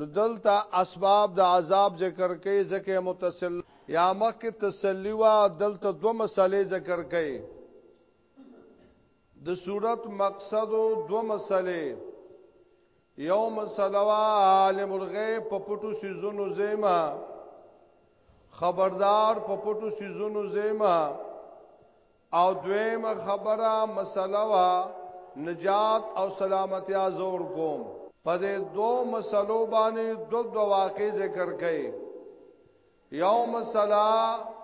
نو دلته اسباب د عذاب ذکر کوي ځکه متصل یا مخکې تسلی وا دلته دو مسلې ذکر کوي د صورت مقصد دو مسلې یو مسله وا عالم الغیب په پټو سيزونو زیما خبردار په پټو سيزونو زیما او دویم خبره مسله وا نجات او سلامتی زور کوم په دې دو مسلو باندې دو دو واقع ذکر کړي یو مسله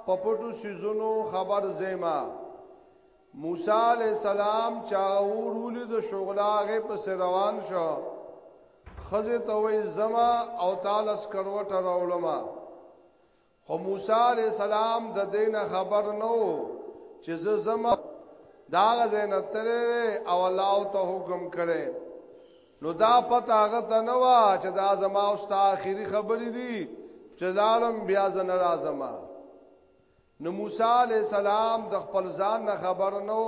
په پټو سيزونو خبر زېما موسی علی السلام چا ورول د شغلاغه پس روان شو خزه توي زما او تعالی سکروټ راولما خو موسی علیہ السلام د دینه خبر نو چې زه زما دا غزه نه ترې او الله ته حکم کړي نو دا پته هغه ته نه وا چې دا زما او ستا اخیری خبرې دي چې لالم بیا زن راځم نو موسی علی السلام د خپل ځان نه خبر نو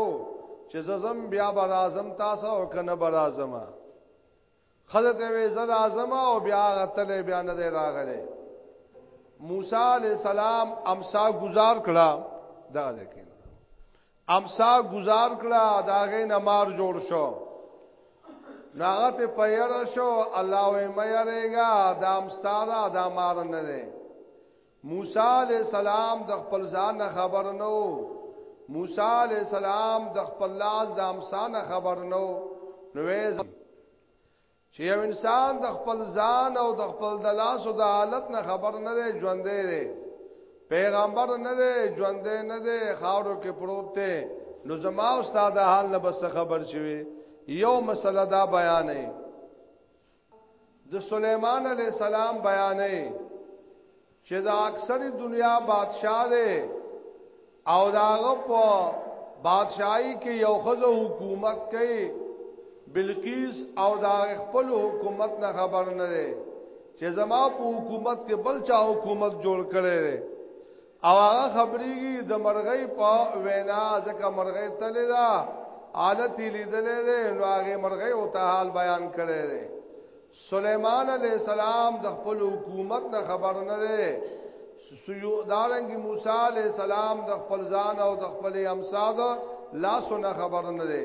چې زم بیا برازم تاسو او کنه برازم خزه ته وې زر اعظم او بیا غتلې بیا نه دی راغلې موسی علی السلام امسا گزار کړه دا ځکه امسا گزار کړه داغه نمار جوړ شو ناغت پیر شو الله وې مې یریګا دام ستاره دامار نه نه موسی علی السلام د خپل ځان خبر نه وو موسی علی السلام د خپل لاس د امسان خبر نه وو نو چې یو انسان د خپل ځان او د خپل د لاس او د حالت نه خبر نه دی ژوندې دی پیغمبر نه دی ژوندې نه دی خاورو کې پروت دی نو زما استاد حال نه بس خبر شوی یو مسله دا بیانې د سليمان عليه السلام بیانې چې دا اکثری دنیا بادشاہ دی او داغه په بادشاہي کې یو خزه حکومت کوي بلقیس او دا خپل حکومت نه خبر نه دی چې زما په حکومت کې بل چا حکومت جوړ کړي او هغه خبرېږي د مرغۍ په وینا ځکه مرغۍ تللی ده حالت یې لیدلی دی نو هغې مرغۍ ورته حال بیان کړی دی سلیمان علیه السلام د خپل حکومت نه خبر نه دی دارنګي موسی علیه السلام د خپل ځان او د خپل امساد لاسونه خبر نه دی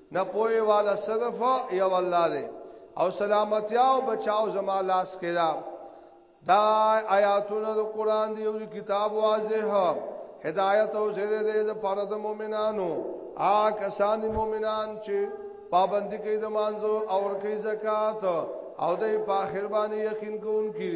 نه پوي والا صرف یو الله دی او سلامتی او بچاو زما لاس کې دا دا آیاتونه د قران دی او کتاب واضح هدایت او زیر دی د پاره د مؤمنانو آ کسان مؤمنان چې پابندی کوي د مانزو او ورکوي زکات او د په اخر باندې یقین کوونکي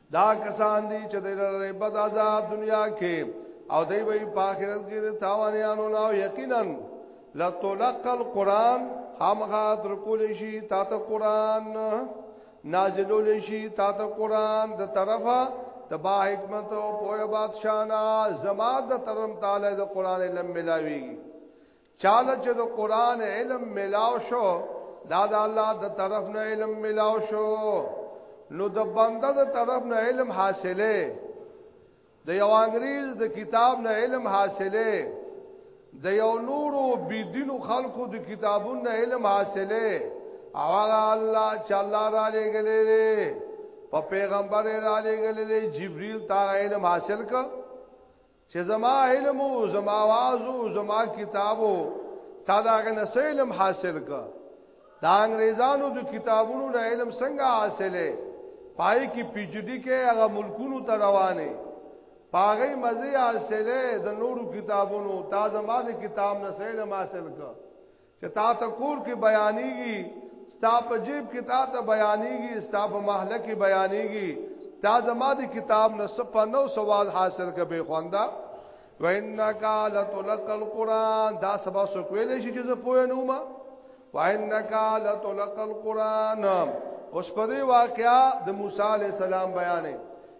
دا کسان دي چې د لری بد عذاب دنیا کې او دی وی په آخرت کې تاوانیانو نه یقینا لتلق القران همغه تر کول شي تا ته قران نازلول شي تا ته قران د طرفه تبا حکمت او پوهه بادشاہ نا زما د ترم تعالی د قران علم ملاويږي چاله چې د قران علم ملاو شو دا د الله د طرف نه علم ملاو شو نو د بنده د طرف نه علم حاصله د یو انګریز د کتاب نه علم حاصله د یو نورو بيدینو خلقو د کتابونو نه علم حاصله او الله چې الله را لګلې دي په پیغمبر را لګلې دي جبريل تا علم حاصل ک چې زما علم او زما आवाज او زما کتابو تا دا غنه علم حاصل کا دا انګريزانو د کتابونو نه علم څنګه حاصله پای کې پی جی ډی کې هغه ملکونو ته روانه پاغه مزه حاصله د نورو کتابونو تا زما د کتاب نه علم حاصل کا چې تا ته کور کې بیانېږي ستا په جیب کې تا ته بیانېږي ستا په محله کې بیانېږي تا زما د کتاب نه صفه نو سوال حاصل کبه خواندا وانک لتلق القران دا سبا سو کویل شي چې زه پوه نه ما وانک لتلق القران اوس په دې واقعیا د موسی علی السلام بیانې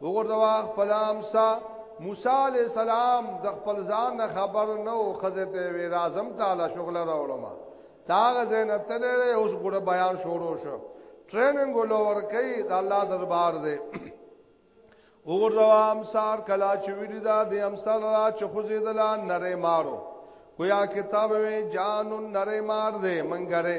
وګوروا خپل امسا موسی علی السلام د خپل ځان نه خبر نه او خزه ته وی اعظم تعالی شغل راولم تاغه زین ته لري اوس ګډه بیان شروع شو ټریننګ ولور کوي د الله دربار دی وګوروا امسار کلا چې ویل دا د امسار را چې خوځې دلا نره مارو کویا کتاب وی جانو نره مار دی منګره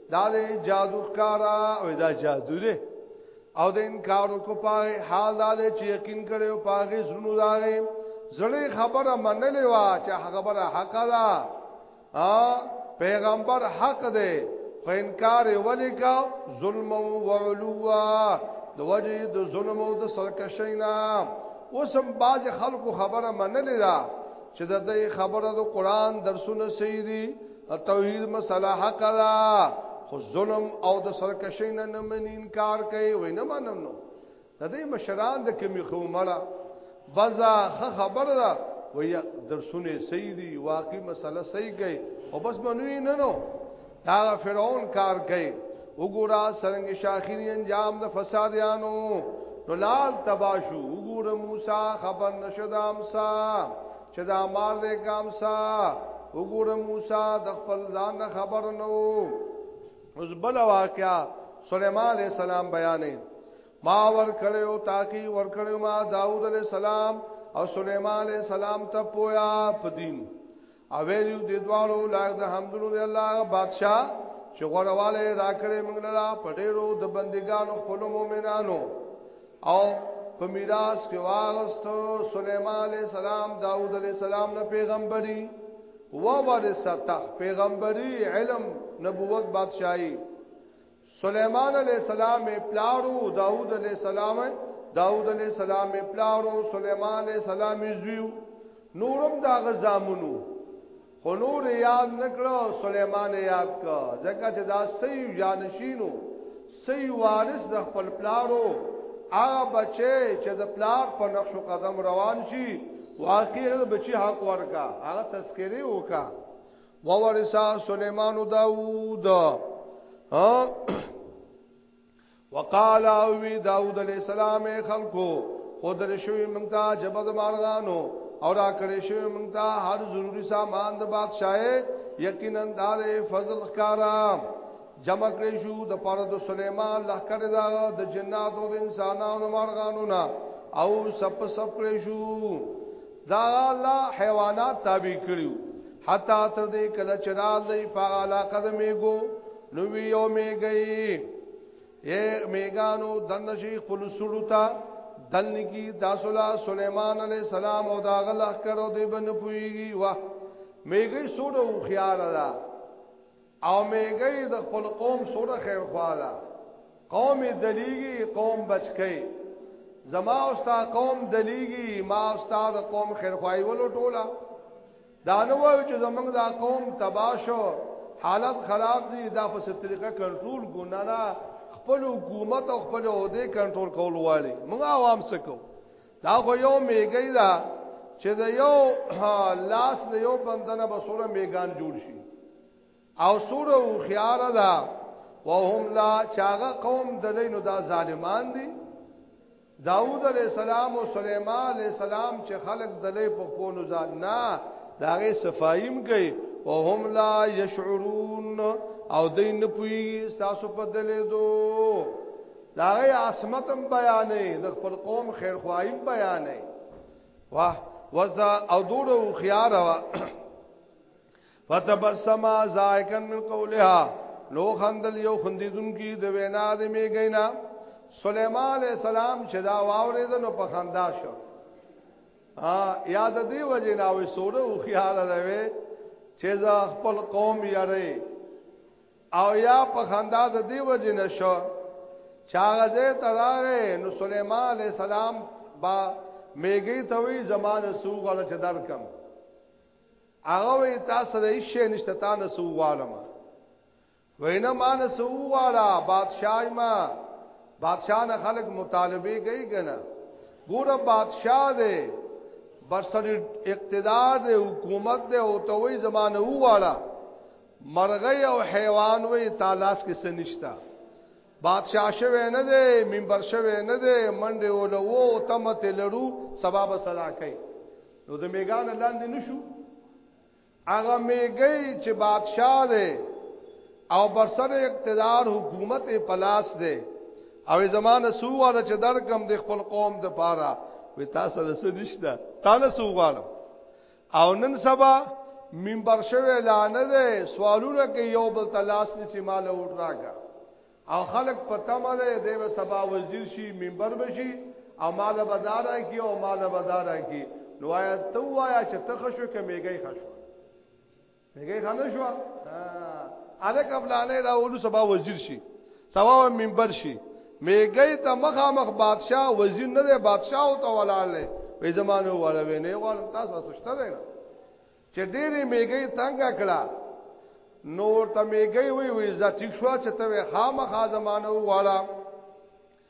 دا دې جادو ښکارا او دا جادو دې او د انکار کو پاره حال دا دې چې یقین کړي او پاره زړونو دا دې زړې خبره منلې وا چې خبره حق ده ا پیغمبر حق ده خو انکار ولې کا ظلم او علوا د وجه د ظلم او د سرکشینا اوسم باز خلکو خبره منلې ده چې د دې خبره د قران درسونه سي دي توحید مسله حق ده خو ظلم او د سرکشی نه نه من انکار کوي وای نه منم نو د دې مشران د کمی خو مړه بزا خبر ده وای درسونه صحیح دي واقعي مسله صحیح کوي او بس منوي نه نو دا فرعون کار کوي وګورا سرنګ شاخری انجام د فسادیانو نو لال تباشو وګور موسی خبر نشدام سا چې دا مار دې ګامسا وګوره موسی د خپل ځان خبر نو اوس بل واقعیا سليمان عليه السلام بیانې ما ور کړو تاکي ور کړو ما داوود عليه السلام او سليمان عليه السلام ته پویا پدین او ویلو د دوالو لاګ د حمدونو دی الله بادشاہ چې غوړواله راکړې موږ لا پټېرو د بندګانو خپل مؤمنانو او په میراث کې واغستو سليمان عليه السلام داوود عليه السلام نه پیغمبري و ورثته پیغمبري علم نبوت بادشاہي سليمان عليه السلام پلارو داوود عليه السلام داوود عليه السلام پلارو سليمان عليه السلام زویو نورم دا غزامونو خو نور یاد نکړو سليمان یاد کا ځکه چې دا سي جانشینو سي وارث د خپل پلارو هغه بچي چې د پلار په نقش قدم روان شي واقعي بچي حق ورکا هغه تذکره وکا وورثا سليمان داوود ها وقال او وی داوود علیہ السلام خلقو خود رشوی منتا جبد مارغانو او را کړی شوی منتا هر ضروری سامان د بادشاہه یقینا دار فضل خکارا جمع کړی شو د پاره د سليمان لخر دا د جناتو د انسانانو مارغانو نا او سپ سپ کړی شو دا الله حیوانات تابع کړیو حتا تر دې کله چې را دی په علاقه د میګو نو وی یو میګی اے میګانو دنه شي خپل سړو ته دلنی کی تاسو لا سليمان عليه السلام او دا غلخ کرو دی بن پويږي واه میګی سوره خيار ده او میګی د خپل قوم سره خیر خوا ده قوم دلیږي قوم بچکی زما او ستا قوم دلیږي ما او ستا د قوم خیر خوای ولو ټوله دا نو وایو چې زمونږ دا قوم تباشو حالت خراب دي دا په طریقه کنټرول ګونه نه خپل حکومت او خپل عہده کنټرول کول والی موږ عوام سکو دا خو یو میګی دا چې د یو لاس د یو بندنه بسوره میګان جوړ شي او سوره او خيار دا وهم لا چاغه قوم دلینو دا ظالمان دي داوود علیہ السلام او سليمان علیہ السلام چې خلق دلې په پونو ځان نه داغه صفایم کوي وهم لا يشعرون او دین پوي تاسو په دلې دوه دا غي عصمتم بیانې د خپل قوم خیر خواهیم بیانې واه وزا او دور او خيار وا فتبسم زائکن من قولها لو خندل یو خندیدون کی د وینا د میګینا سليمان عليه السلام چې دا واورید نو په خندا شو ها یاد دی وجه نه وې سوره او خيار راوي چې زه خپل قوم یاره او یا په خندا د دی وجه نشو چاغزه تراغه نو سليمان عليه السلام با میګی ته وی زمانه سوغ ولا چې درکم هغه وی تاسو د هیڅ نشته تا نه سوغ والم وینا مان سوغ والا بادشاہ ما بادشاہ نه خلق مطالبه کوي کنه ګوره بادشاہ دی برسر اقتدار دی حکومت دی او توي زمانه والا مرغۍ او حیوان وې تا لاس کې سنشتا بادشاہ شوه نه دی منبر شوه نه دی منډه ولو او تمت لړو سبب سلا کوي نو د میګان لاندې نشو هغه میګي چې بادشاہ دی او برسر اقتدار حکومت پلاس دی او زمانه سو والا چې درکم د خپل قوم د پاره وې تاسو سره نشته تاسو سو والا او نن سبا منبر شوه لانه ده سوالونه کې یو بل تلاش نسی مال وټ راکا او خلق پتا مده دی به سبا وزیر شي منبر بشي او مال بدارا کی او مال بدارا کی نو آیا تو آیا چې تخشو کمیږي خشو میګه خانه شو الک افلانه دا ولو سبا وزیر شي سبا منبر شي میګه ته مخامخ بادشاہ وزیر نه دی بادشاہ او ته ولاله په زمانه والا وینه غواړم تاسو سوچته دی چې ډېری میګه تنگ کړه نور ته میګه وی وی زټیک شو چې ته خامخا زمانه والا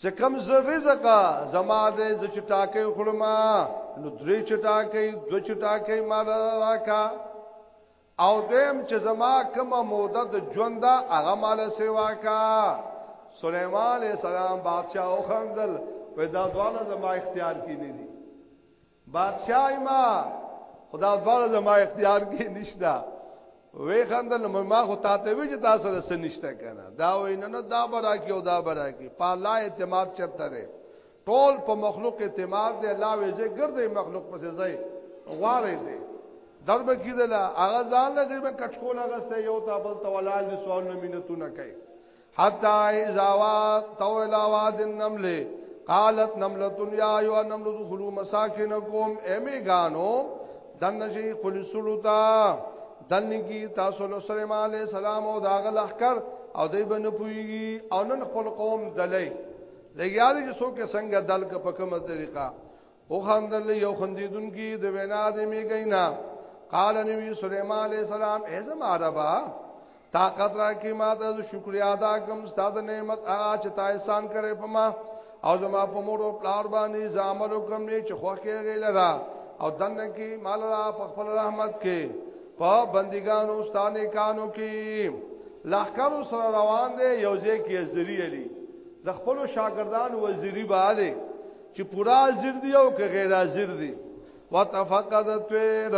چې کم زه رزق زما دې ز چټاکې خورم نو درې چټاکې دو چټاکې مال راکا او دیم چې زما کومه موده د ژوند دا هغه مال سیوا کا سليمان عليه السلام بادشاہ او خندل په دا دواله زما اختیار کې نه دي بادشاہ ما خدا دواړه زما اختیار کې نشتا وې خندل ما خو تاته وی چې تاسو سره سنشته کنه دا وې نه نه دا برا کې او دا برا کې په الله اعتماد چرته ده ټول په مخلوق اعتماد دی الله وې چې ګرځي مخلوق پسې ځای غواړي دی درب کیدل هغه ځان له دې کټکول هغه سه یو تا بل تولاج سوال نه مينتونه کوي حتا اذا وا تولا واد النمل قالت نملۃ یا ایو نمل دخلوا مساکنکم امیګانو دنجی خلصلو تا دنګي تاسو له سليمان عليه السلام او داغه لخر او دای بنه پويږي او نن خپل قوم دلې لګیا دي چې څوک څنګه دل ک په کومه طریقه او خندل یو خندیدون کی د وینا د میګینا قال نبی سليمان عليه السلام اعظم عربا طاقت را کی ما د شکریا ادا کوم ستاد نعمت هغه چې تا احسان کړې په ما او زما په مور او پلار باندې زامل کوم نه چې خو کې غیلرا او دنه کې مال را په خپل رحمت کې په بندګانو ستانه کانو کې لخر سره روان دي یو ځای کې زری علي د خپل شاګردان وزيري باندې چې پورا حاضر دی او که غیر حاضر دی وتفقد الطير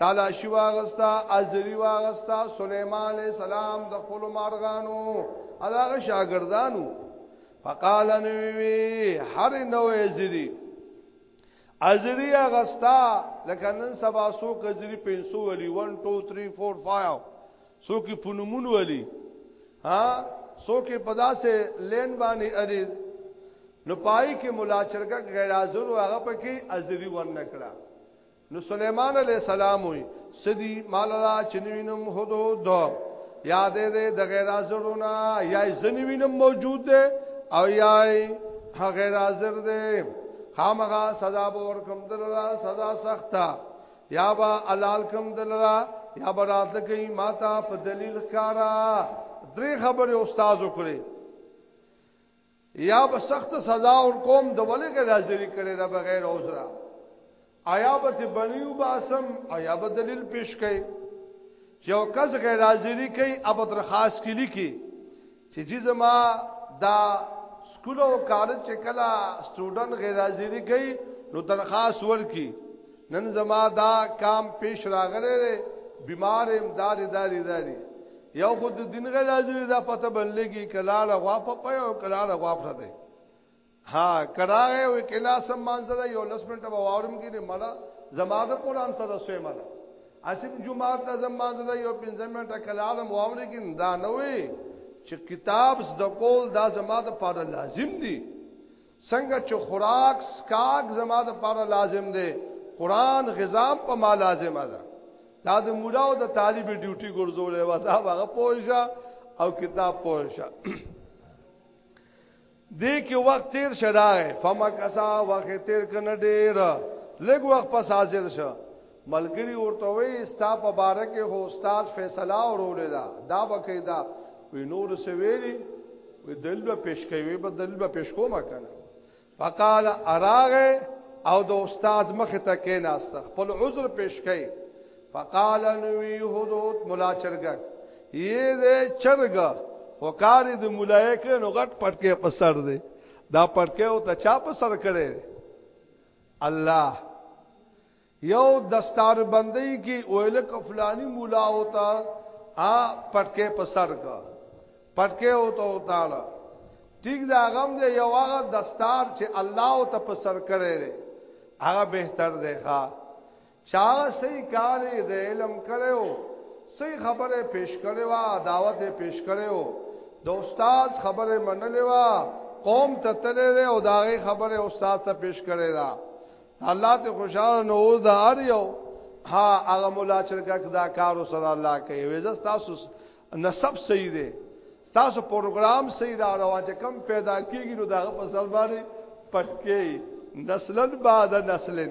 تلاشی واغستا ازری واغستا سليمان عليه السلام د خپل مارغانو هغه شاګردانو فقال نووي هر نو ازری ازری اغستا لکه نن سبا سو کزری 500 ولی 1 2 3 4 5 څوک په نمون ولي ها څوک په داسې لین باندې اری نو پای کې مولا چرګه غیر حاضر او هغه پکې ازری ور نکړه نو سليمان عليه السلام وي سدي مال را چنوینم هدو دو یاد دې د غیر حاضرونه یا زنوینم موجود ده او یا غیر حاضر ده خامغه سزا به ورکم دلته سزا سخته یا با علال کم دلرا یا برات لکی ماتا په دلیل کارا درې خبره استاد وکړي یا به سخت سزا ور کوم د ولې کې حاضری کړي دا بغیر عذرا آیا به ته بنیو باسم آیا به دلیل پیش کړي چې او کس غیر حاضری کوي اب درخواست کلی کی چې جی زما دا سکول او کالج چې کلا سټوډنټ غیر حاضری کوي نو تنخواست ورکی نن زما دا کام پیش راغره بیمار امداد داری داری یو خود دین غیر حاضری دا پته بنلګي کلاله غوا په پي او کلاله غوا پرته ها کراغه او کلا سم مانځه یو لس منټه به وارم کې نه مړه زما د قران سره سوې مړه اسیم جمعه ته زم مانځه یو پنځه منټه کلا عالم واور کې دا نه وي چې کتاب د کول دا زما د پاره لازم دي څنګه چې خوراک سکاک زما د پاره لازم دي قران غذا په ما لازمه ده دا د مولا او د طالب ډیوټي ګرځولې و دا هغه پوښه او کتاب پوښه دې کې وخت تیر شدای فمکسا وخت تیر کنه ډیر لږ وخت پس حاضر شو ملګری ورته وی ستا په باره کې هو استاد فیصله اورولې دا دا بکیدا وی نور سویری وی دل به پیش کوي به دل به پیش کوم کنه فقال اراغه او د استاد مخ ته کې ناست خپل عذر پیش کړي فقال نوی حدود مولا چرګ یې دې چرګ وکار دې مولای کړه نو غټ پټکه په سر دې دا پټکه او ته چا په سر کړي الله یو دستار بندي کې اوله کفلانی مولا ہوتا ا پټکه په سر کا پټکه او ته وتاړه ټیک دا غم دې یو هغه دستار چې الله او ته په سر کړي هغه بهتر دی ښا چا صحیح کار د علم کړو صحیح خبره پیش کړو وا دعوت پیش کړو د استاد خبره منلې وا قوم ته تللې او داغه خبره استاد ته پیش کړې دا الله ته خوشاله نو د هر یو ها هغه مولا چرګک دا کار سره الله کوي وځه تاسو نسب صحیح دی تاسو پروګرام صحیح دا روان چې کم پیدا کیږي نو داغه په سر باندې پټکې نسلن بعد نسلن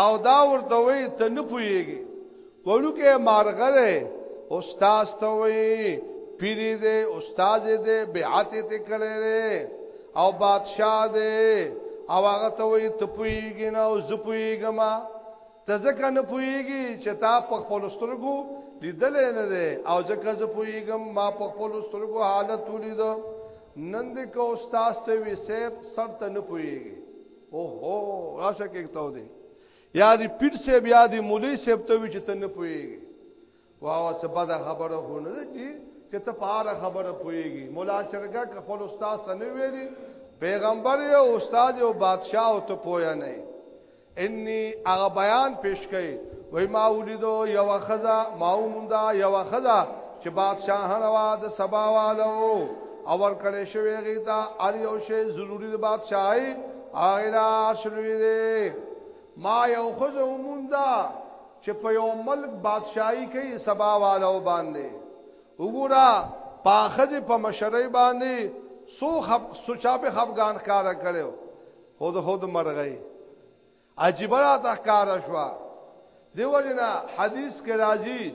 او دا ورته وی ته نه پويږي وړوکه مارغه ده استاد ته وی پیری ده استاد ده بیعت ته کړي ده او بادشاہ ده او هغه ته وی ته پويږي نه او زه پويږم ته ځکه نه پويږي چې تا په خپل سترګو لیدل نه ده او ځکه زه پويږم ما په خپل سترګو حالت ولید نن دې کو استاد ته وی سیب سر ته نه پويږي او هو راشه کې تاو دی یا دی پیټ سے بیا دی مولوی سیب ته وی چې تنه پويږي واو څه بد خبره هونه دي چې ته پاره خبره پويږي مولا چرګه خپل استاد ته نه ویلي پیغمبر یو استاد او بادشاہ او ته پویا نه انی هغه بیان پیش کړي وای ما ولیدو یو خزا ما ومندا یو خزا چې بادشاہان وا د سبا والو او ور کړې شوی غیتا ار یو شی ضروری د بادشاہي اغلا شلوی دی ما یو خزه وموندا چې په یو ملک بادشاہي کوي سبا والو باندې وګورا پاخذ په مشرۍ باندې سو خب سوچا به خفغان کار کړو خود خود مرغی عجیب را تخکار شوا دیو جنا حدیث کې راځي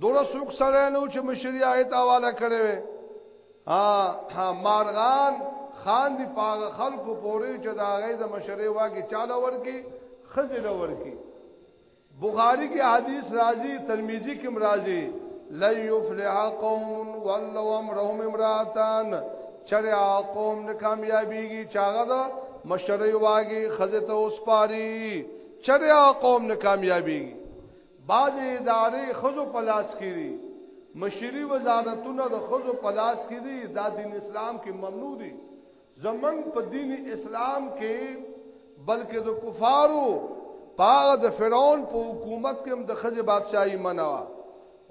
دوړه سوک سره نو چې مشریا یې تاواله کړې وې ها مارغان خان دی پاغه خلکو پورې چې دا غي د مشرې واګي چاله ورکی خزل ورکی بخاری کې حدیث راځي ترمذی کې راځي لا یفلح قوم ولو امرهم امراتان چریا قوم نه کامیابیږي چاغه دا مشرې واګي خزه ته اوس پاري چریا قوم نه کامیابیږي بعضې ادارې ښځو په لاس کې دي مشري وزارتونه د ښځو په لاس کې دي دا دین اسلام کې ممنوع دي زمنګ په دین اسلام کې بلکې د کفارو پاغه د فرعون په حکومت کې هم د خځه بادشاہي منوا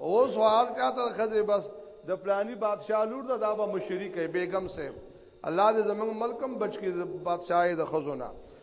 اوس حال چاته خځه بس د پلاني بادشاہ لور د دابا مشري کوي بیگم صاحب الله دې زمنګ ملکم بچ کې بادشاہي د خزونه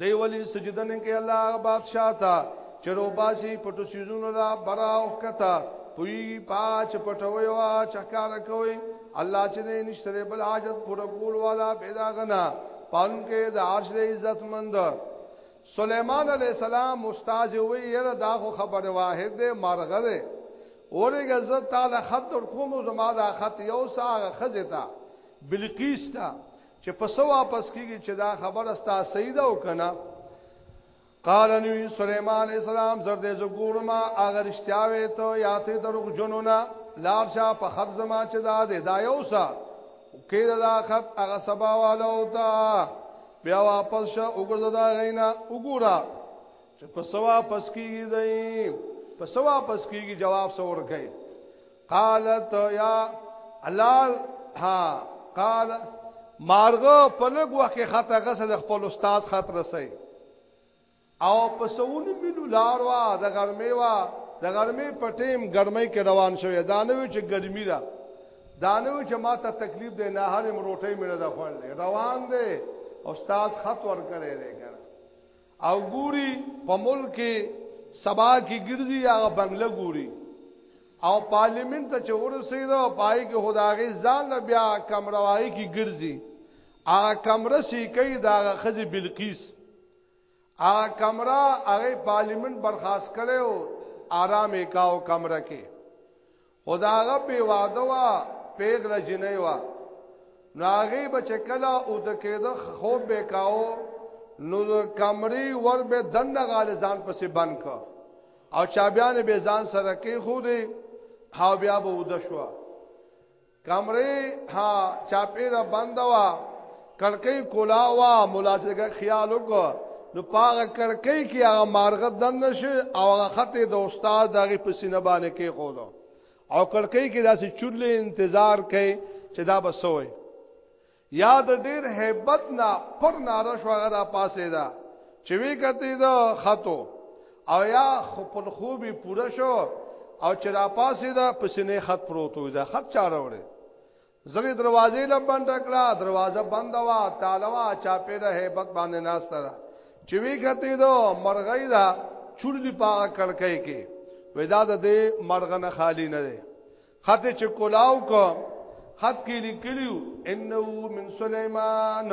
دی ولی سجده نه کوي الله بادشاہ ته چرو باسي پټو سيزونو را براو کتا پوي پاچ پټوي وا چکار کوي الله چې نه نشته بل حاجت پر کول والا پیدا غنا پان کې د عرش د عزت مند سليمان عليه السلام استاد وی یره دا خو خبر واحد ده مارغه ده اورګه زت تعالی خط ور کوم زما دا خط یو ساغه خزه تا بلقیس تا چې په سو واپس کیږي چې دا خبره ستا صحیح ده او کنه قال نبی سليمان السلام زرد ز ګورما اگر اشتیاوي ته یاته دروغ جنونا لار شاه په خط زما چې دا ده دا یو سا کې دا خط هغه سبا والو تا بیا واپس شه وګرځه دا غینا وګورا چې په سوا پس کیږي دی په سوا پس کیږي جواب سور کوي قالت یا الله ها قال مارغه په لګ وخت کې خطه غسه د خپل استاد خط رسي او په سونو ملو لار وا د ګرمې وا د ګرمې په ټیم ګرمې کې روان شوې دا نه وی چې ګرمي ده دا نه وی چې ما ته تکلیف دی نه هرې مروټې مې نه ده خوړلې روان دی استاد خط ور کړی دی کنه او ګوري په ملک کې سبا کې ګرځي هغه بنگله ګوري او پارلیمنت ته چې ورسېده او پای کې خدایي ځان له بیا کمروای کې ګرځي هغه کمره سي کوي دا خزي بلقیس هغه کمره هغه پارلیمنت برخاست کړو آرام کاو کمره کې خداغه بی واده وا پیغله جنې وا ناغي بچ کلا او د کېده خو به کاو نو کمرې ور به دنه غال ځان پسې بند کا او چابيان به ځان سره کې خو دې ها بیا به ود شو کمرې ها چاپې را بند وا کړکۍ کولاوا مولا چې خیال وکړه نو پاغه کړکۍ کې هغه مارغه دند شي او هغه خطه د استاد دغه په سینه باندې کې خو دو او کړکۍ کې داسې چولې انتظار کوي چې دا بسوي یا د ډیر hebat نه پر ناره شو هغه را پاسې دا چې وی کته دا خطو او یا خپل خوبي پوره شو او چې را پاسې دا پسینه خط پروت وي دا خط چاره وړي زری دروازې له بند کړه دروازه بند وا تاله وا چا په د hebat باندې ناشته ده چې وی کته دو مرغۍ دا چورلی پاغه کړکې کې ودا د دې مرغنه خالی نه ده خطه چې کولاو کو خط کې لیکلیو انه من سليمان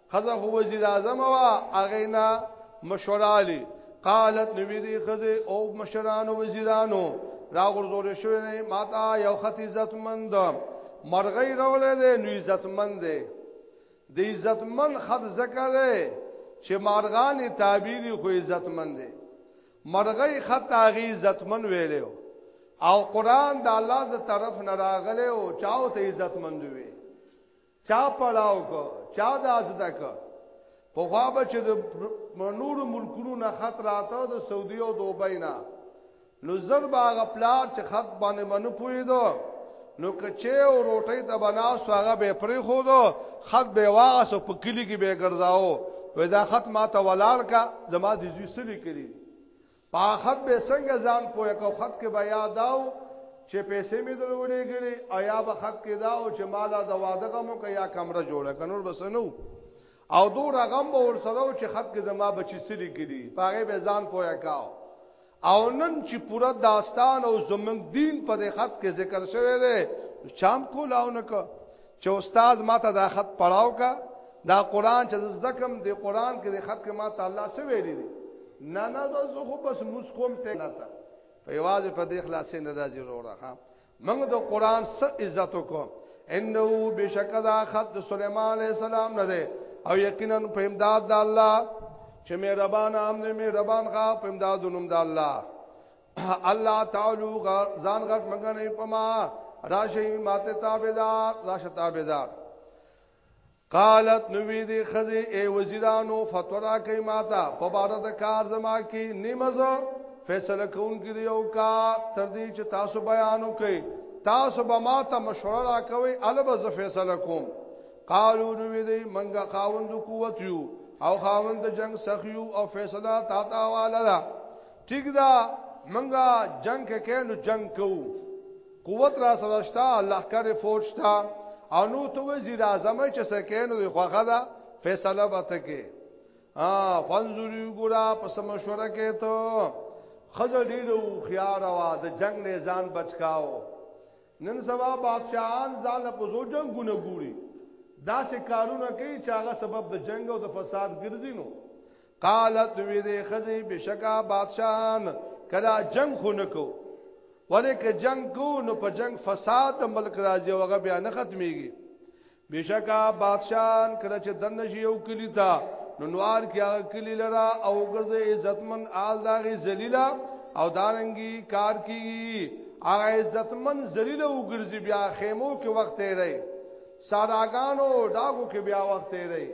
خزه خو وزیر اعظم وا اغینا مشورالی قالت نبی دی خزه او مشرانو وزیرانو را غرزول شوی نه ماتا یو خط عزتمند مرغی رولې دې نو عزتمند دې د عزتمند خط زکه دې چې مارغان تعبیری خو عزتمند دې مرغی خط هغه عزتمند ویلو او قران د الله د طرف نه راغله او چاو ته عزتمند وی چا پړاو کو چا داس دک په خوا به چې د نور ملکونو نه خط راته د سعودي او دوبۍ نه نو زر باغ پلار چې خط باندې منو پوي دو نو کچه او روټي د بنا سوغه به پرې خو دو خط به واغس په کلی کې به ګرځاو وې دا خط ما ته ولال کا زما د زوی سلی کړی په خط به څنګه ځان پوهه کو خط کې به یاد او چې پیسې مې درولې غلي او یا به خط کې دا او چې مالا د واده غمو کې یا کمره جوړه کنور بسنو او دو رقم به ور سره چې خط کې زما بچی سری کړي پاره به ځان پوهه کاو او نن چې پورا داستان او زمنګ دین په خط کې ذکر شوی دی چام کولاو نه کو چې استاد ما ته دا خط پڑھاو کا دا قران چې زکم دی قران کې د خط کې ما ته الله سوي دي نه نه زه خو بس مسکوم ته نه تا په واځ په دې خلاصې نه راځي وروره ها موږ د قران سره عزت وکړو انه بشکدا خط سليمان عليه السلام نه ده او یقینا په امداد د الله چې مهربان هم نه مهربان غا په امداد نوم د الله الله تعالی ځان غټ مګنې پما راشي ماته تابعدار راشه تابعدار قالت نوی دی خزی ای وزیرانو فتورا کئی ماتا پا بارد کار زما کی نیمزو فیصله کون کی دی او کار تردی چه تاسو بیانو کئی تاسو با ماتا مشوره را کوئی علب از فیصله کوم قالو نوی دی منگا خاوند قوت یو او خاوند جنگ سخیو او فیصله تاتا والا دا ټیک دا منګه جنگ کې نو جنگ کو قوت را سرشتہ الله کر فوج تا او نو تو وزیر اعظم چې سکه نو خوخه دا فیصله وته کې ا فنزوری ګورا پس مشوره کې ته خزر ډیرو خيار وا د جنگ نه ځان بچکاو نن سبا بادشاہان ځان په زو جنگونه ګوري دا سه کارونه کوي چې هغه سبب د جنگ او د فساد ګرځي نو قالت وی دې خزي بشکا بادشاہان کلا جنگ خو نکو ولې که جنگ کو نو په جنگ فساد د ملک راځي او هغه بیا نه ختميږي بشکا بادشاہان کله چې دنه شي یو کلی تا نو نوار کې هغه کلی لرا او ګرځي عزتمن آل داغي ذلیلا او دارنګي کار کیږي هغه عزتمن ذلیلا او ګرځي بیا خیمو کې وخت یې رہی ساراګانو داغو کې بیا وخت یې رہی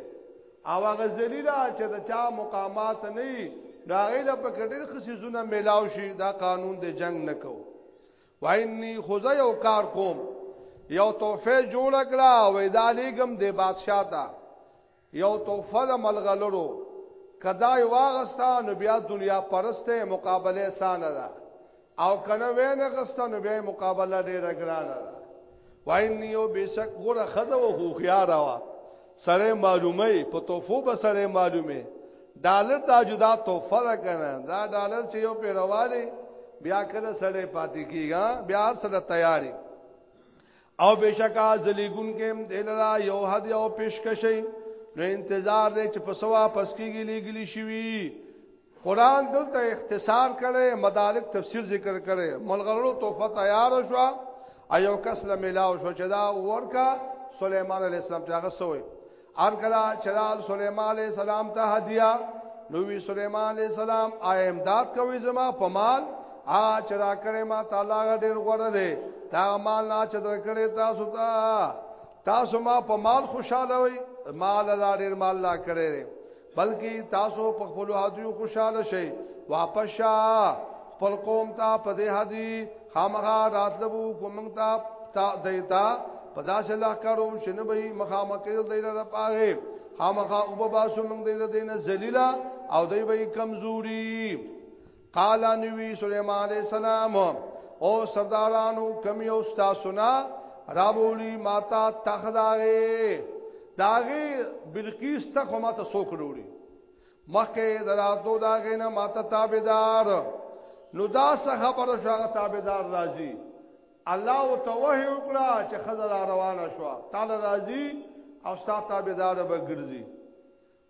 او هغه ذلیلا چې د چا مقامات نه دا غي د پکټر خصيزونه ملاو شي دا قانون د جنگ نکو ویني خوځه یو کار کوم یو توفه جوړ کړه وې دا لګم د بادشاہ ته یو توفه د ملغلرو کدا یو واغستا نو بیا دنیا پرسته مقابله سانه ده او کنه وینه غسته نو بیا مقابله ډیره ګرانه ده وای نیو بشک غره خزه او خوخيار وا سره معلومه په توفو به سره معلومه ډالر دا جدا توفه ده کنه دا ډالر چې یو پیرواله بیا کله سره پاتې کیږي بیا سره تیاری او بشکا زلیګون کې دلرا یو حد یو پیشکشي نو انتظار دی چې په سوا پس کېږي لګلی شي قران دلته اختصار کړي مدارک تفسیر ذکر کړي ملغرو تحفه تیار شو ایو کس له ملاو شو چې دا ورکا سليمان عليه السلام ته هغه سوې ان کلا چلال سليمان عليه السلام ته هديه نو وی سليمان عليه السلام آی امداد کوي زما په مال ا چرا کړي ما تعالی ډېر غوړه دي تا مال نه چې درکړې تاسو ته تاسو ما په مال خوشاله وي مال لا ډېر مال لا کړې بلکې تاسو په خپل هدیو خوشاله شئ واپس شا خپل قوم ته په دې هدي خامغا راتلو کوم ته تا دیتا پدا سے الله کرو شنو به مخامکه دې را پاغه خامغا او باسو موږ دې دینه ذلیلا او دې به کمزوري قال نبی سليمان عليه السلام او سردارانو کم یو تاسو نه رابولی ماتا تخداغه داغه بلقیس ته خو ماته سوک وروړي مخکې دراتو داغه نه ماته تابعدار نو دا څه خبره شغه تابعدار راځي الله او توه وکړه چې خزر روانه شو تعالی راځي او ستا تابعدار به ګرځي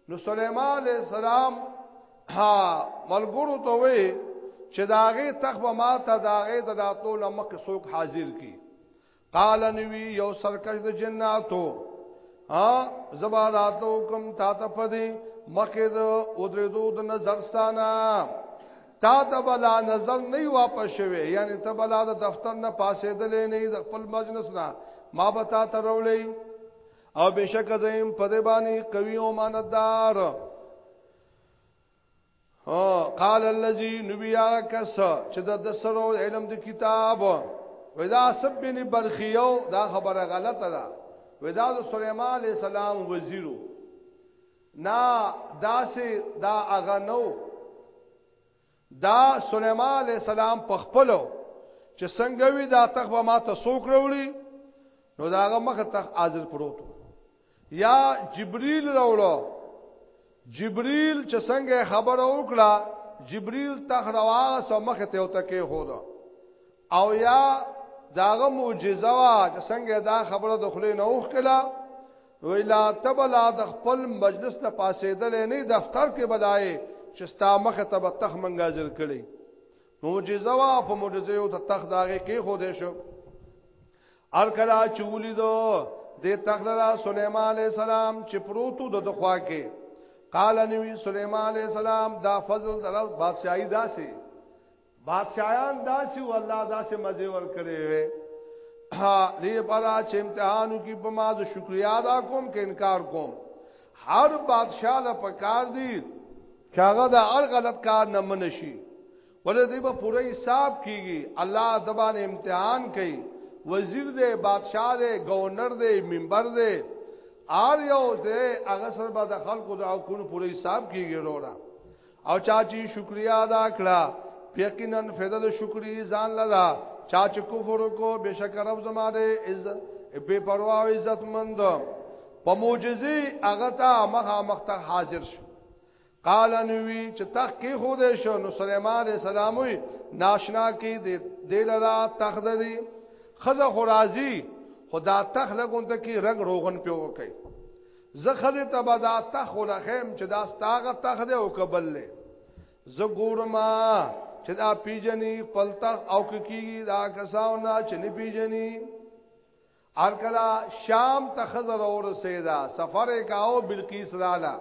نو سليمان عليه السلام ها ملګرو ته وې چې داغه تخب ما ته داغه د داتو لمک سوق حاضر کی قال نوی یو سرکش د جناتو ها زباراتو کوم تا ته پدې مکه د اودریدو د نظر ستانه تا ته بلا نظر نه واپس شوی یعنی ته بلا د دفتر نه پاسېدلې نه د خپل مجلس نه ما به تا ته رولې او بشک زم په دې باندې قوي او ماندار او قال الذي نبيا کس چې د سرو علم د کتاب ودا سب بن برخيو دا خبره غلطه ده ودا د سليمان عليه السلام وزيرو نا داسې دا اغنو دا سليمان عليه السلام په خپلو چې څنګه وی دا تخ به ما ته سوک وروړي نو داغه مخ تخ حاضر پروت یا جبريل وروړو جبريل چې څنګه خبره وکړه جبريل تخ روا سو مخ ته وته کې هو دا او یا داغه معجزه وا چې څنګه دا خبره د خلې نه اوخ کلا ویلا تبلا د خپل مجلس ته پاسېدل نه دفتر کې بلای چې ستا مخ ته به تخ منګازل کړي معجزه وا په معجزه یو د تخ داغه کې خو دې شو ار کلا چولی دو د تخلا سليمان عليه السلام چې پروتو د دخوا کې قال نبی سليمان عليه السلام دا فضل د بادشاہي داسې بادشاہان داسې و الله داسې مزه ور کړې وې لې پرا چې امتحانو کې په ما د شکریا ادا کوم کې انکار کوم هر بادشاہ له پکار دی چې هغه د هر غلط کار نه منشي ولې دې په پوره حساب کیږي الله دبان امتحان کوي وزیر دې بادشاہ دې گورنر دې منبر دې آر یو دې هغه سره به د خلکو د حقوقو پوره حساب کیږي وروړه او چا چې شکریا ادا کړه یقینا فیدل شکری ځان لدا چا چې کفر کو بشک رب زما دې عزت بے پروا او عزت مند په معجزي هغه ته مخه مخته حاضر شو قال نوی چې تحقیق خو دې شو نو سليمان عليه السلام وی ناشنا کې دې دلرا تخدري خزه خرازي خدا تخلقون ته کې رنگ روغن پیو کوي زه ښځې ته به دا تخ ولخیم چې دا ستا هغه تخ دی او که بل دی زه ګورم چې دا پیژني خپل تخ او که کېږي دا کساونه چې نه پیژني ارکلا شام ته خزر اور سیدا سفر کاو بلقیس رالا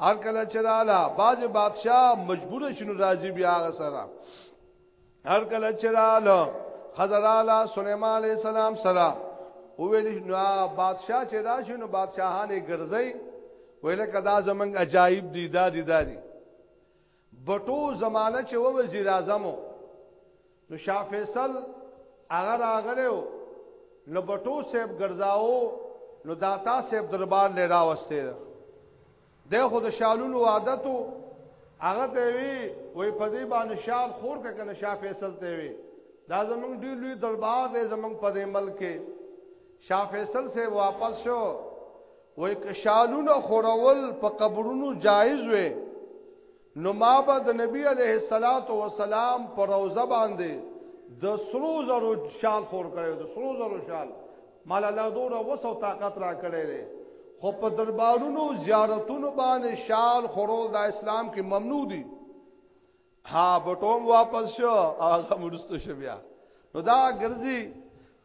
ارکلا چرالا باج بادشاہ مجبور شنو راضی بیا غسرہ هر کله چرال خزرال سليمان عليه السلام سره ویل نو بادشاہ چې راشي نو بادشاہانه ګرځي ویل کدا زمنګ عجایب دي دا دي دا دي بټو زمانہ چې و وزیر اعظمو نو شاه فیصل هغه راغله نو بټو صاحب ګرځاو نو داتا صاحب دربار لراوسته د خو د شالونو عادتو هغه ته وی وای په دې باندې شال خور کا کنه شاه فیصل ته وی دا زمونږ ډیر لوی دربار دی زمونږ په دې ملک کې شاه فیصل سے واپس شو وای ک شالونو خورول په قبرونو جایز وی نو ما به د نبی علیه الصلاة والسلام پر روزه باندې د سرو زرو شال خور کړو د سرو زرو شال مال الله دور وس او طاقت را کړی دی خو په دربارونو زیارتونو باندې شال خورول د اسلام کې ممنوع دي ها بټوم واپس شو هغه مرستو شو بیا نو دا ګرځي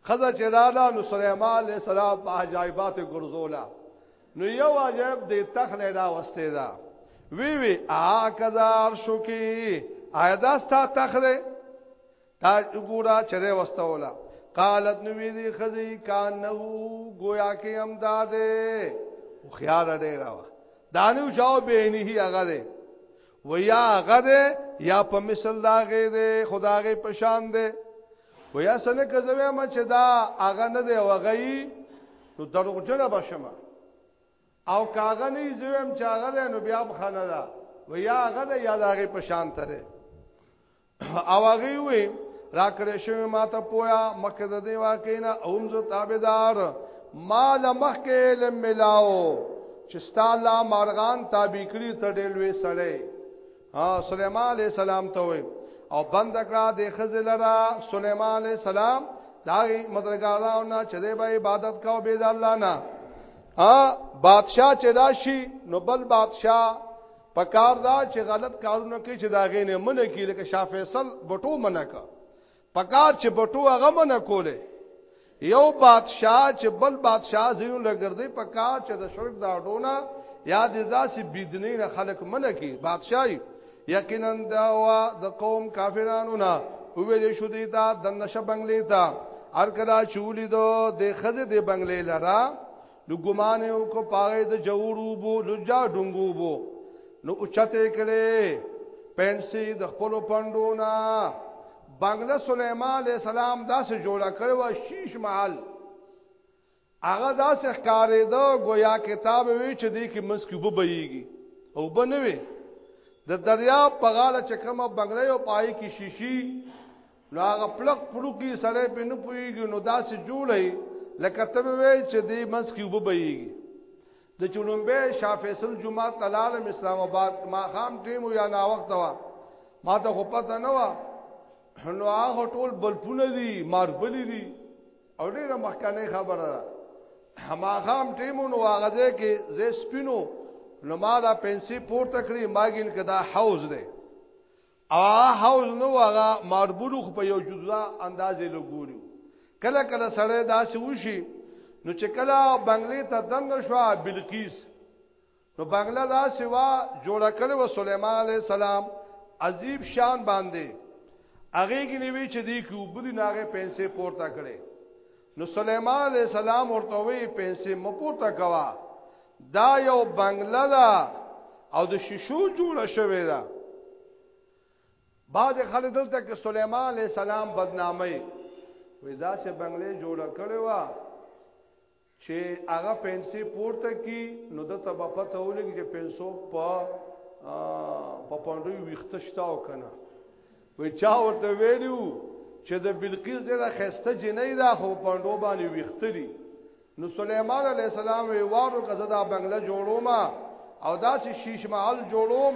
خزه چې رااله نو سليمان عليه السلام په عجایبات ګرځولا نو یو عجایب د تخل را وسته دا وی وی آ کزار شو کی آیدا ستا تخله تا ګورا چره وستولا قالت نو وی دی خزی کان نو گویا کې امداد او خیال ډیر وا دانو شاو بینی هی هغه دی ویا هغه دی یا په مثل داغه دی خدای په شان دی و یا سنه کزوی ما چې دا هغه نه دی وغی نو دروغجن بشمه او کاغه نه زویم چې هغه ده نو بیا بخنه ده و یا هغه ده یا دغه په شان تره او هغه وی را کړې شوی ما ته پویا مکه د دې واقع نه اوم زو تابعدار ما لمخ کې علم ملاو چې ستاله مارغان تابع کړی ته ډېلوي سړی ها سليمان عليه السلام ته وي او بند کړه د خزل را سليمان عليه السلام دا مدرګاراو نه چې د عبادت کاو به د الله نه ا بادشاہ چې دا شي نو بل بادشاہ پکار دا چې غلط کارونه کوي چې دا غینه منه کی لکه شاه فیصل بټو منه کا پکار چې بټو هغه منه کوله یو بادشاہ چې بل بادشاہ زینو لګردې پکار چې د شرک دا ډونه یا د داسې بيدنې نه خلق منه کی بادشاہي یقینا دا وا د قوم کافرانو نه ویلې شو دی دا د نشه بنگلې تا ار کلا چولی دو د خزه د بنگلې لرا نو ګمان یو کو پاره د جوړو بو لجا ډنګو بو نو اوچته کړي پنسي د خپل پندونا بنگله سليمان عليه السلام داسې جوړ کړو شیش محل هغه داسې ښکارې دو گویا کتاب وی چې دې کې مسکی وب بهيږي او بنوي د دریا په غاړه چې کومه بنگله او پای کې شیشي نو هغه پلک پړوکی سړی په نه پويږي نو داسې جوړي لکه ته وې چې دې منس کې وبېږي د چولمبه شاه فیصل جمعه تلال اسلام آباد ما خام ټیم یا نا وخت وا ما ته خو پته نه وا نو هغه ټول بلپونه دي ماربلې دي او ډیره مخکنه خبره ده ما خام ټیم نو هغه ده کې زې سپینو نو ما دا پنسي پورته کړی ماګین کدا حوز ده هغه حوض نو هغه ماربولو خو په یو جدا اندازې لګولیو کله کله سړی داسې وشي نو چې کله بنگلې ته دنګ شو بلقیس نو بنگله دا سیوا جوړ کړو و سليمان عليه السلام عجیب شان باندې هغه کې نیوي چې دی کوبري ناغه پنسه پورته کړي نو سليمان عليه السلام ورته وی پیسې مپورته کوا دا یو بنگله ده او د شیشو جوړه شوې ده بعد خلک دلته کې سليمان عليه السلام بدنامي وې دا سه بنگله جوړه کړې و چې هغه پیسې پورته کی نو د تبه پته ولګي چې پیسو په په پاندوی ویختشتا او کنه و چا ورته ویلو چې د بلقیس دغه خسته جنې دا خو پاندو باندې ویختلی نو سليمان عليه السلام وی وارو کزه دا بنگله جوړوم او دا چې شیش محل جوړوم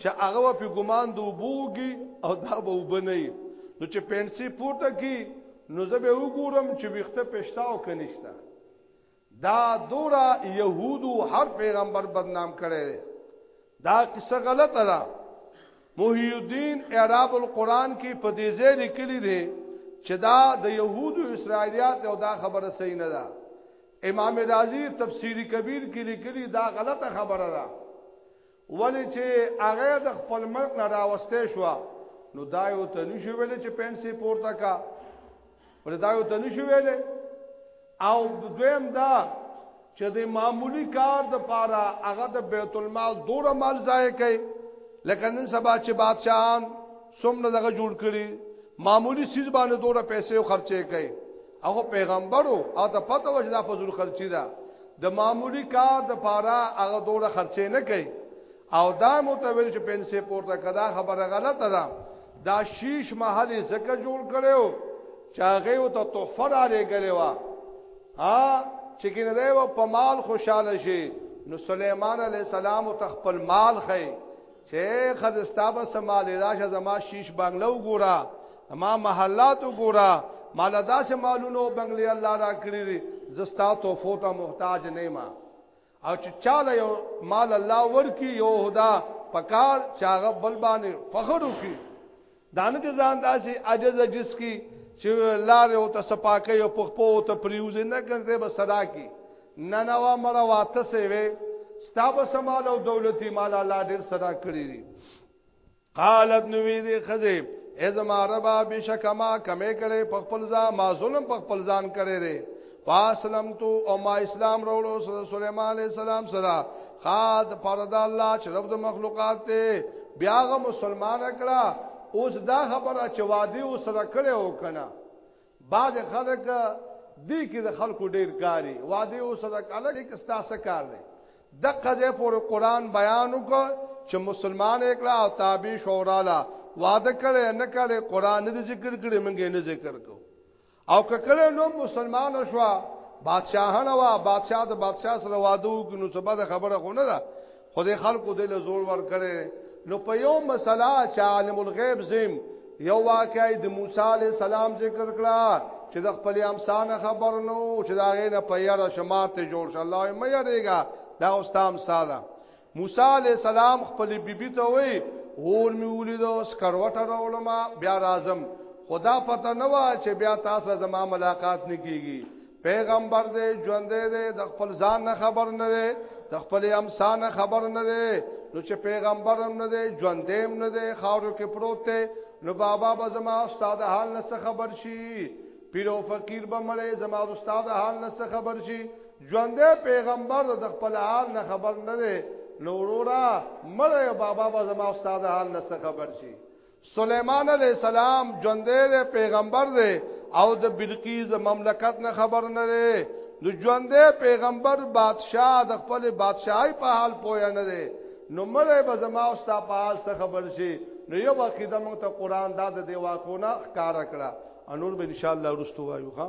چې هغه په ګمان دوبوږي او دا به وبني نو چې پنسي پورته کی نو زه به وګورم چې ویخته پښتاو کنيشته دا دورا يهودو هر پیغمبر بدنام کړي دي دا قصه غلطه ده محی الدین اعراب القرآن کې په دې ځای لیکلي دي چې دا د يهودو اسرائیلیات او دا خبره صحیح نه ده امام رازی تفسیری کبیر کې لیکلي دا غلطه خبره ده ولې چې هغه د خپل ملک نه راوستې شو نو دا یو ته نشو ویلې چې پنسي پورته کا ولې دا یو ته نشو ویلې او دویم دا چې د معمولی کار د پاره هغه د بیت المال دوره مال ضایع کړي لکه نن سبا چې بادشاہان څومره دغه جوړ کړي معمولی سیز باندې دوره پیسې خرچې کړي هغه پیغمبرو او ته پته و چې دا فضل خرچي ده د معمولی کار د پاره هغه دوره خرچې نه کوي او دا متویل چې پنسې پورته کدا خبره غلطه ده دا شیش محل زکه جوړ کړو چاغه او ته تحفه را لګلې وا ها چې کینه دی په مال خوشاله شي نو سليمان عليه السلام تخپل مال خي چې خځه ستا به سمال راشه زما شیش بنگله وګوره ما محلات وګوره مال داسې مالونو بنگلې الله را کړی دي زستا توفو ته محتاج نه ما او چې چاله یو مال الله ورکی یو هدا پکار چاغه بل باندې فخر وکي دانه چې ځان داسې عجز عجز کی چې لار او ته سپاکه او پخپو او ته پریوز نه ګرځي به صدا کی نه نه وا مړ واته سی وي ستاب سمال او دولتي مال الله ډیر صدا کړی دي قال ابن وید خزی ازما ربا بشکما کمه کړي پخپل ځان ما ظلم پخپل ځان کړي دي پاسلم تو او ما اسلام وروړو سليمان عليه السلام سره خاد پاره د الله چې رب د مخلوقات ته بیاغه مسلمان کړه اوس دا خبره چې وادي او سره کړي او کنه بعد خلک دی کې د خلکو ډیر کاری وادي او سره کله کې کستا سکار دی د قضې پر قران بیان وک چې مسلمان کړه او تابع شوراله وعده کړي نه کړي قران دې ذکر کړي مونږ نه ذکر کو او ککله نو مسلمان شو بادشاہانه وا بادشاہ د بادشاہ سره وادو نو څه بده خبره خو نه ده خو د خلکو د زور ور کړي نو په یو مسله چې عالم الغیب زم یو واقعي د موسی علی السلام ذکر کړه چې د خپل امسان خبر نو چې دا غي نه پیاره شمار ته جوړ شه الله مې یریګا دا اوستام ساده موسی علی السلام خپل بیبي ته وی غور می ولیدو سکروټه راولم بیا راځم خدا پته نه وا چې بیا تاسو زما ملاقات نه کیږي پیغمبر دې ژوند دې د خپل ځان نه خبر نه دی د خپل امسان خبر نه دی نو چې پیغمبر هم نه دی ژوند دې هم نه دی خاورو کې پروت دی نو بابا به زما استاد حال نه خبر شي پیر او فقیر به مړې زما استاد حال نه خبر شي ژوندې پیغمبر د خپل حال نه خبر نه دی نو وروره مړی بابا به زما استاد حال نه خبر شي سليمان عليه السلام ژوندې پیغمبر دی او د بلقیس د مملکت نه خبر نه دی نو ژوندې پیغمبر بادشاہ د خپل بادشاہي په حال پوهه نه دی نو مړی به زما استاد په حال څه خبر شي نو یو عقیده مونږ ته قران دا د دیواکونه ښکارا کړه انور به ان شاء الله ورستو وایو ها